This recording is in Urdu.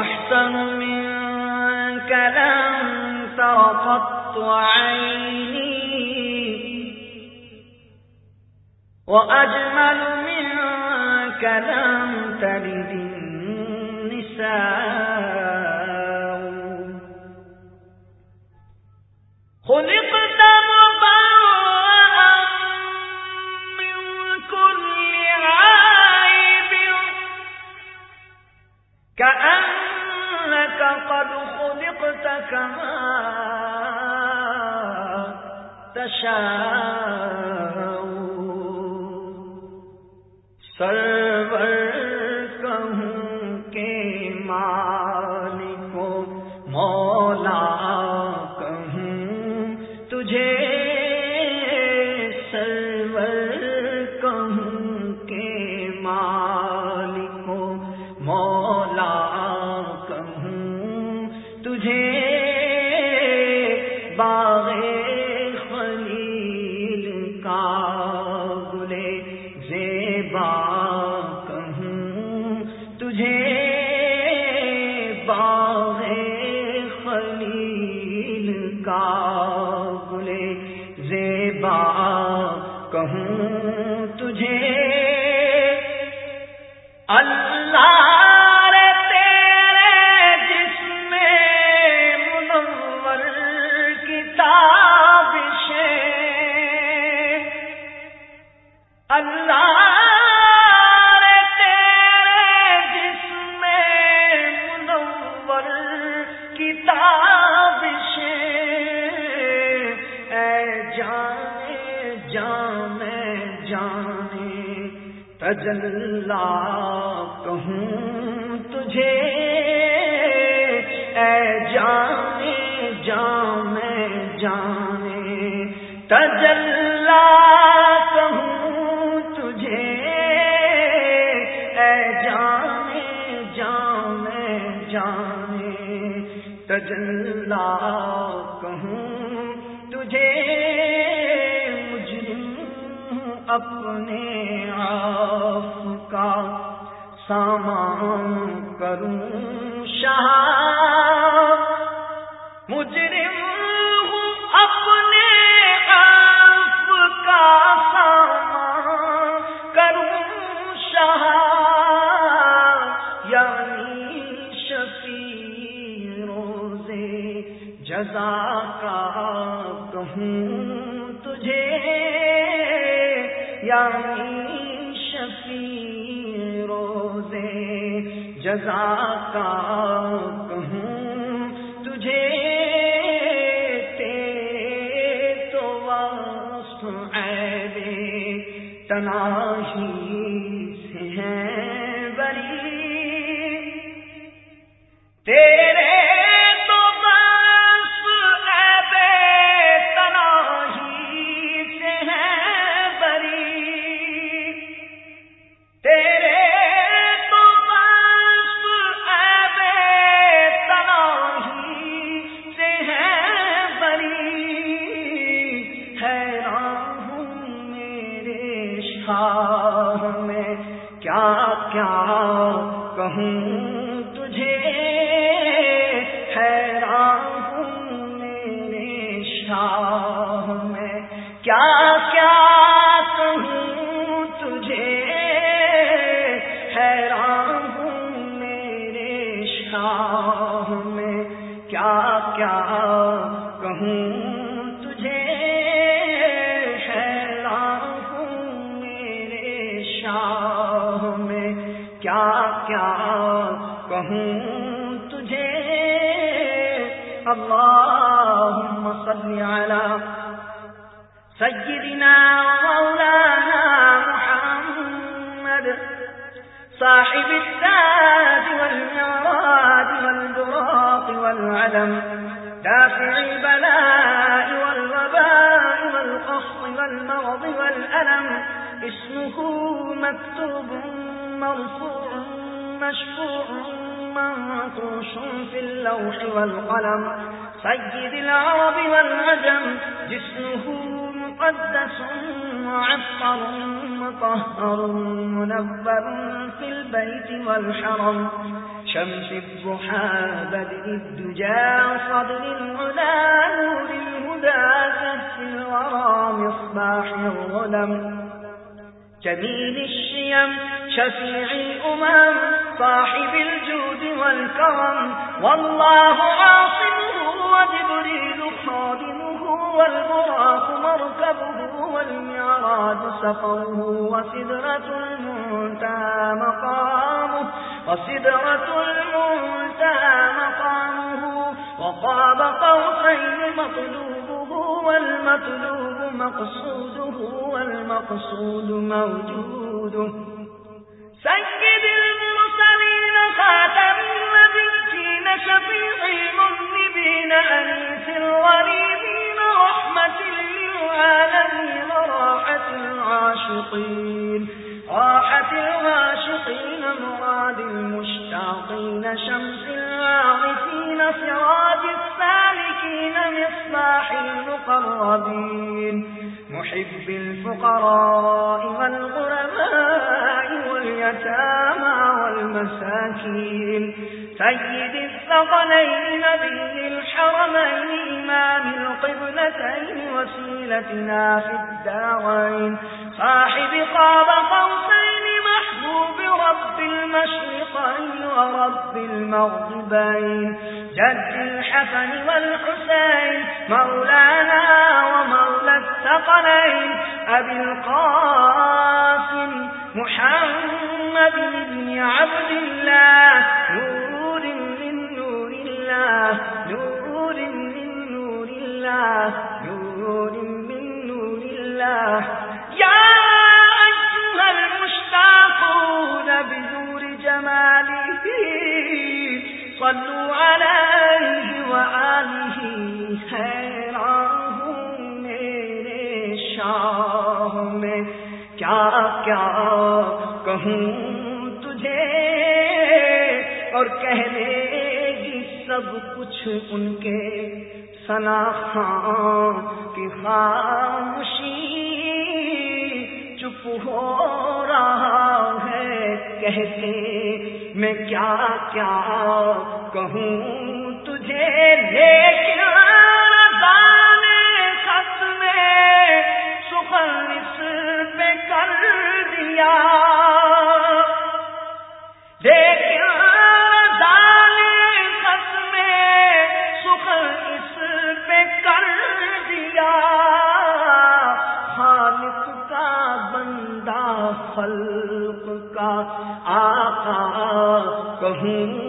أحسن منك لم ترقط عيني وأجمل منك لم تلد النساء تشاء سر کا گلے زیبا کہوں تجھے باغ خلیل کا گلے زیبا کہوں تجھے اللہ جانے جانے جانے۔ تجلا کہوں تجھے، اے جانے جانے جانے۔ تجلا کہوں تجھے، مجرم اپنے آپ کا سامان کروں۔ شاہ جزا کا کہوں تجھے یعنی جزا کا کہوں تجھے۔ تو واسط اے سے ہیں بری شاہ میں کیا کیا کہوں تجھے؟ حیران ہوں میرے شاہ میں کیا کیا تجھے؟ حیران ہوں شاہ میں کیا کیا کیا کیا کہوں تجھے؟ اللہم صلی علی سیدنا مولانا محمد، صاحب الساج والمعراج والبراق والعلم، دافع البلاء والوباء والقصر والمرض والألم، اسمه مكتوب مرفوع مشفوع منقوش في اللوح والقلم. سيد العرب والعجم، جسمه مقدس معطر، مطهر منبر في البيت والحرم. شمس الضحى بدء الدجى، صدر العلا، نور الهدى كف الورى، مصباح الغلم. جميل الشيم شفيع الأمم، صاحب الجود والكرم. والله عاصمه وجبريل خادمه، والبراق مركبه، والمعراج سفره وسدرة المنتهى مقامه، وسدرة المنتهى مقامه. وقاب قوسين مطلوبه، والمطلوب مقصوده، والمقصود موجوده. النبيين المذنبين أنيس الغريبين رحمة للعالمين راحة العاشقين. راحة العاشقين مراد المشتاقين، شمس العارفين سراج السالكين، مصباح المقربين. محب الفقراء والغرماء واليتامى والمساكين. سيد الثقلين نبي الحرمين إمام القبلتين وسيلتنا في الدارين. صاحب قاب قوسين محبوب رب المشرقين ورب المغربين. جد الحسن والحسين مولانا ومولى الثقلين. أبي القاسم محمد بن عبد الله صلوا عليه وآله حیران ہوں میرے شاہ میں، کیا کیا کہوں تجھے؟ اور کہہ لے گی سب کچھ ان کے سنا خان کی خاموشی۔ چپ ہو رہا ہے، کہتے میں کیا کیا کہوں تجھے لیکن خط میں سخن اس پہ کر دیا۔ خط میں سخن اس پہ کر دیا۔ خالق کا بندہ خلق ہوں